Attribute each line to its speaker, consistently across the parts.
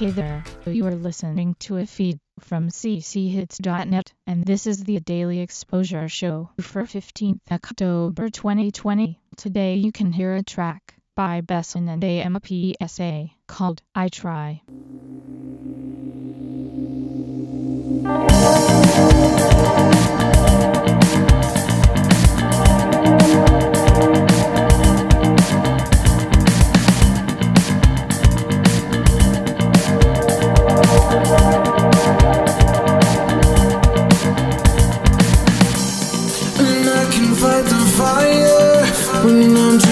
Speaker 1: Hey there, you are listening to a feed from cchits.net, and this is the Daily Exposure Show for 15th October 2020. Today you can hear a track by Besson and AMPSA called I Try.
Speaker 2: When I'm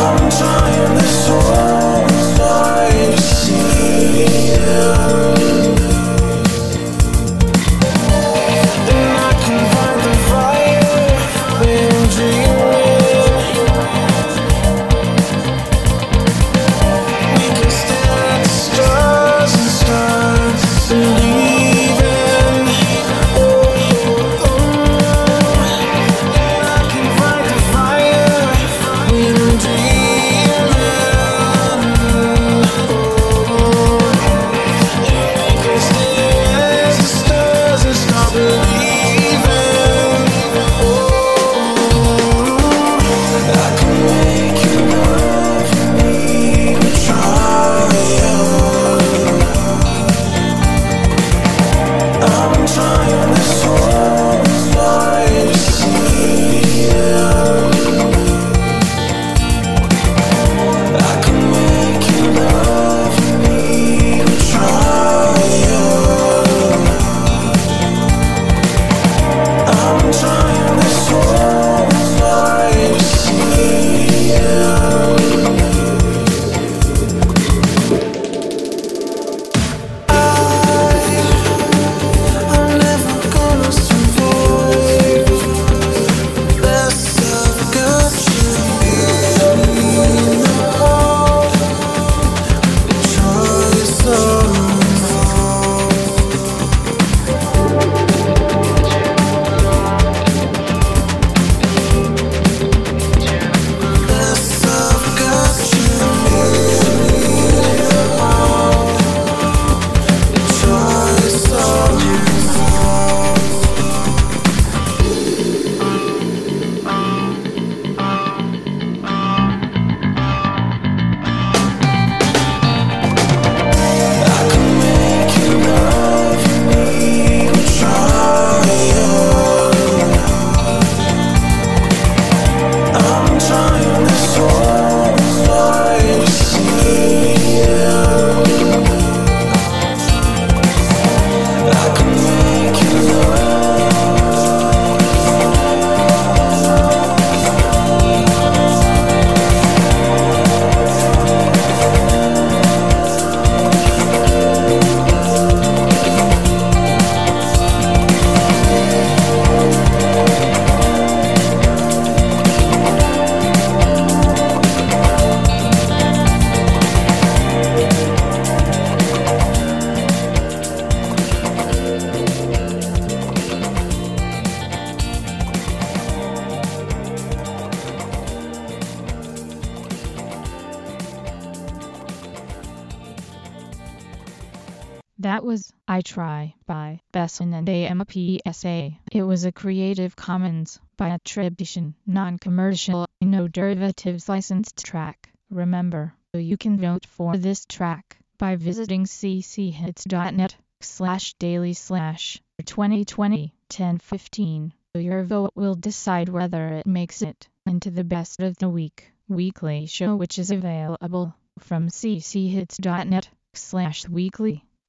Speaker 2: I'm trying this whole life to see And
Speaker 1: That was I Try by Besson and AMPSA. It was a Creative Commons by attribution, non-commercial, no derivatives licensed track. Remember, you can vote for this track by visiting cchits.net slash daily slash 2020 1015. Your vote will decide whether it makes it into the best of the week weekly show which is available from cchits.net slash weekly.